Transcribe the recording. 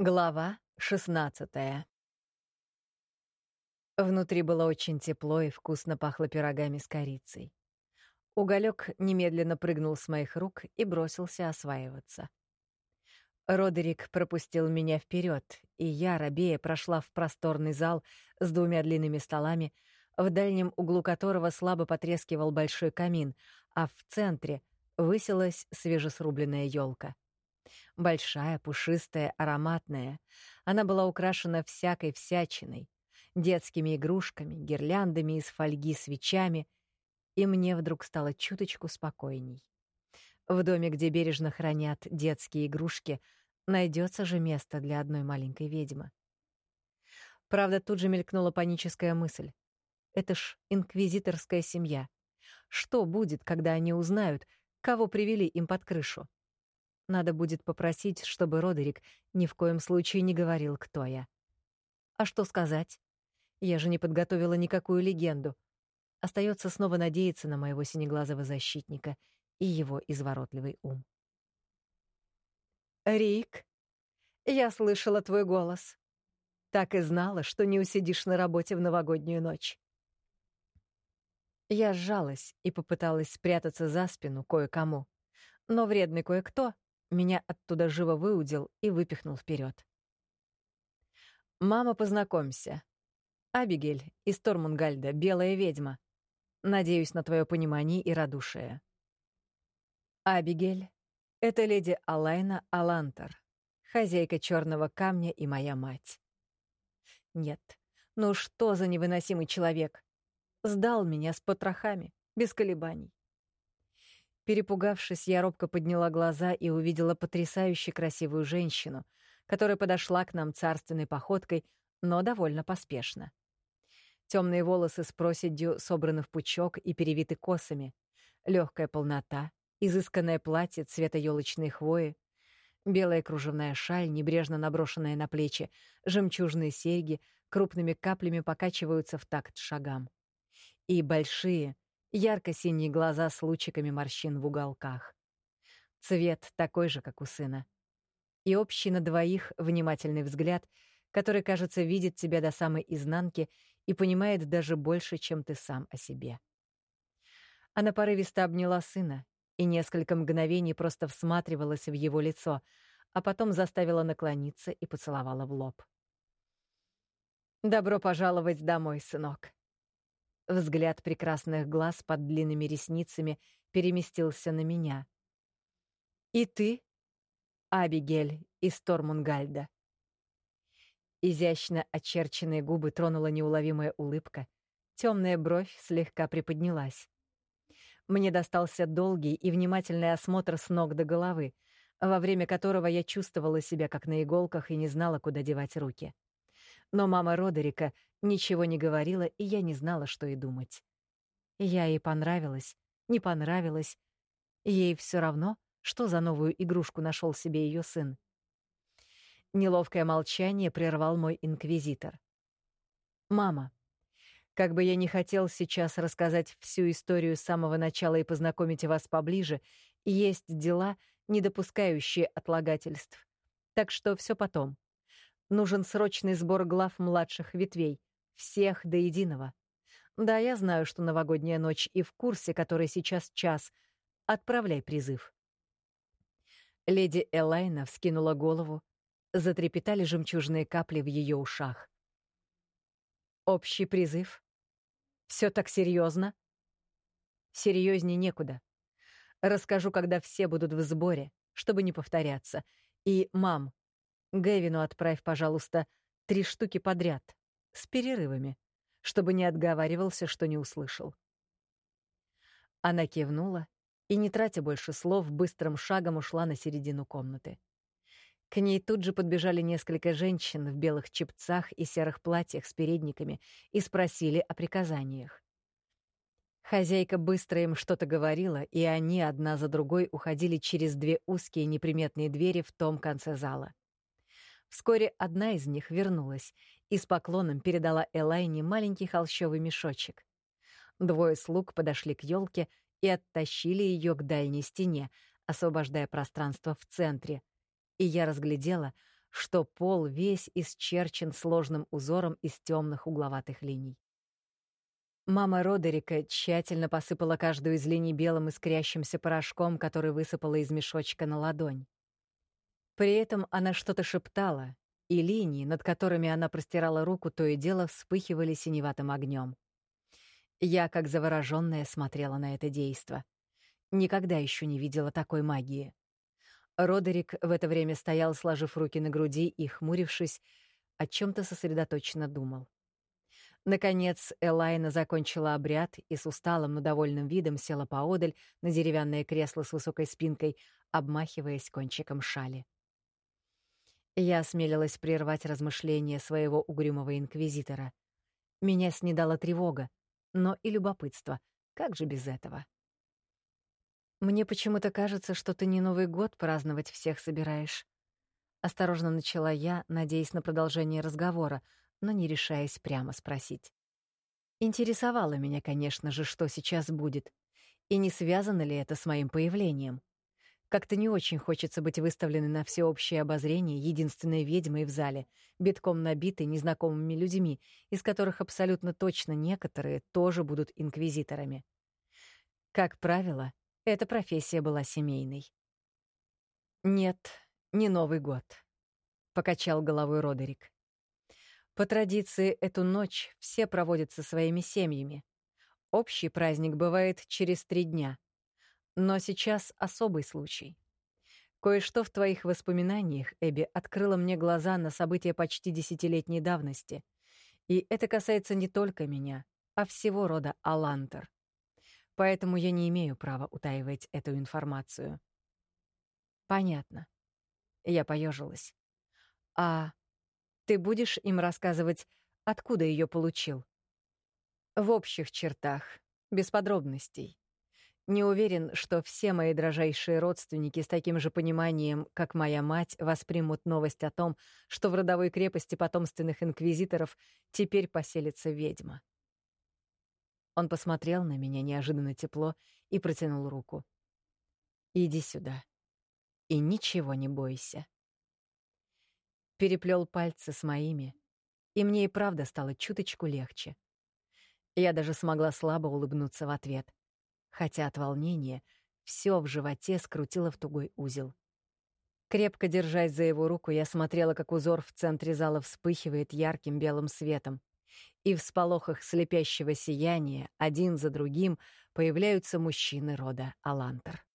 Глава 16 Внутри было очень тепло и вкусно пахло пирогами с корицей. Уголек немедленно прыгнул с моих рук и бросился осваиваться. Родерик пропустил меня вперед, и я, рабея, прошла в просторный зал с двумя длинными столами, в дальнем углу которого слабо потрескивал большой камин, а в центре высилась свежесрубленная елка. Большая, пушистая, ароматная. Она была украшена всякой всячиной, детскими игрушками, гирляндами из фольги, свечами, и мне вдруг стало чуточку спокойней. В доме, где бережно хранят детские игрушки, найдется же место для одной маленькой ведьмы. Правда, тут же мелькнула паническая мысль. Это ж инквизиторская семья. Что будет, когда они узнают, кого привели им под крышу? Надо будет попросить, чтобы Родерик ни в коем случае не говорил, кто я. А что сказать? Я же не подготовила никакую легенду. Остается снова надеяться на моего синеглазого защитника и его изворотливый ум. «Рик, я слышала твой голос. Так и знала, что не усидишь на работе в новогоднюю ночь». Я сжалась и попыталась спрятаться за спину кое-кому. Но вредный кое-кто меня оттуда живо выудил и выпихнул вперед. «Мама, познакомься. Абигель из Тормунгальда, белая ведьма. Надеюсь на твое понимание и радушие». Абигель — это леди Алайна Алантер, хозяйка черного камня и моя мать. Нет, ну что за невыносимый человек? Сдал меня с потрохами, без колебаний. Перепугавшись, я робко подняла глаза и увидела потрясающе красивую женщину, которая подошла к нам царственной походкой, но довольно поспешно. Темные волосы с проседью собраны в пучок и перевиты косами, легкая полнота, изысканное платье цвета елочной хвои, белая кружевная шаль, небрежно наброшенная на плечи, жемчужные серьги крупными каплями покачиваются в такт шагам. И большие, ярко-синие глаза с лучиками морщин в уголках. Цвет такой же, как у сына. И общий на двоих внимательный взгляд, который, кажется, видит тебя до самой изнанки и понимает даже больше, чем ты сам о себе. Она порывисто обняла сына и несколько мгновений просто всматривалась в его лицо, а потом заставила наклониться и поцеловала в лоб. «Добро пожаловать домой, сынок», Взгляд прекрасных глаз под длинными ресницами переместился на меня. «И ты?» Абигель из Тормунгальда. Изящно очерченные губы тронула неуловимая улыбка. Темная бровь слегка приподнялась. Мне достался долгий и внимательный осмотр с ног до головы, во время которого я чувствовала себя как на иголках и не знала, куда девать руки. Но мама Родерика ничего не говорила, и я не знала, что и думать. Я ей понравилась, не понравилась. Ей все равно, что за новую игрушку нашел себе ее сын. Неловкое молчание прервал мой инквизитор. «Мама, как бы я не хотел сейчас рассказать всю историю с самого начала и познакомить вас поближе, есть дела, не допускающие отлагательств. Так что все потом. Нужен срочный сбор глав младших ветвей. Всех до единого. Да, я знаю, что новогодняя ночь и в курсе, который сейчас час. Отправляй призыв. Леди Элайна вскинула голову. Затрепетали жемчужные капли в ее ушах. Общий призыв? Все так серьезно? Серьезней некуда. Расскажу, когда все будут в сборе, чтобы не повторяться. И, мам, Гэвину отправь, пожалуйста, три штуки подряд, с перерывами, чтобы не отговаривался, что не услышал. Она кивнула и, не тратя больше слов, быстрым шагом ушла на середину комнаты. К ней тут же подбежали несколько женщин в белых чепцах и серых платьях с передниками и спросили о приказаниях. Хозяйка быстро им что-то говорила, и они одна за другой уходили через две узкие неприметные двери в том конце зала. Вскоре одна из них вернулась и с поклоном передала Элайне маленький холщовый мешочек. Двое слуг подошли к елке и оттащили ее к дальней стене, освобождая пространство в центре. И я разглядела, что пол весь исчерчен сложным узором из темных угловатых линий. Мама Родерика тщательно посыпала каждую из линий белым искрящимся порошком, который высыпала из мешочка на ладонь. При этом она что-то шептала, и линии, над которыми она простирала руку, то и дело вспыхивали синеватым огнем. Я, как заворожённая, смотрела на это действо. Никогда еще не видела такой магии. Родерик в это время стоял, сложив руки на груди и, хмурившись, о чем то сосредоточенно думал. Наконец Элайна закончила обряд и с усталым, но довольным видом села поодаль на деревянное кресло с высокой спинкой, обмахиваясь кончиком шали. Я осмелилась прервать размышления своего угрюмого инквизитора. Меня снедала тревога, но и любопытство. Как же без этого? Мне почему-то кажется, что ты не Новый год праздновать всех собираешь. Осторожно начала я, надеясь на продолжение разговора, но не решаясь прямо спросить. Интересовало меня, конечно же, что сейчас будет, и не связано ли это с моим появлением. Как-то не очень хочется быть выставленной на всеобщее обозрение единственной ведьмой в зале, битком набитой незнакомыми людьми, из которых абсолютно точно некоторые тоже будут инквизиторами. Как правило, эта профессия была семейной. «Нет, не Новый год», — покачал головой Родерик. «По традиции, эту ночь все проводят со своими семьями. Общий праздник бывает через три дня — но сейчас особый случай. Кое-что в твоих воспоминаниях, Эбби, открыло мне глаза на события почти десятилетней давности. И это касается не только меня, а всего рода Алантер. Поэтому я не имею права утаивать эту информацию. Понятно. Я поежилась. А ты будешь им рассказывать, откуда ее получил? В общих чертах, без подробностей. Не уверен, что все мои дрожайшие родственники с таким же пониманием, как моя мать, воспримут новость о том, что в родовой крепости потомственных инквизиторов теперь поселится ведьма. Он посмотрел на меня неожиданно тепло и протянул руку. «Иди сюда. И ничего не бойся». Переплел пальцы с моими, и мне и правда стало чуточку легче. Я даже смогла слабо улыбнуться в ответ хотя от волнения все в животе скрутило в тугой узел. Крепко держась за его руку, я смотрела, как узор в центре зала вспыхивает ярким белым светом, и в сполохах слепящего сияния один за другим появляются мужчины рода Алантер.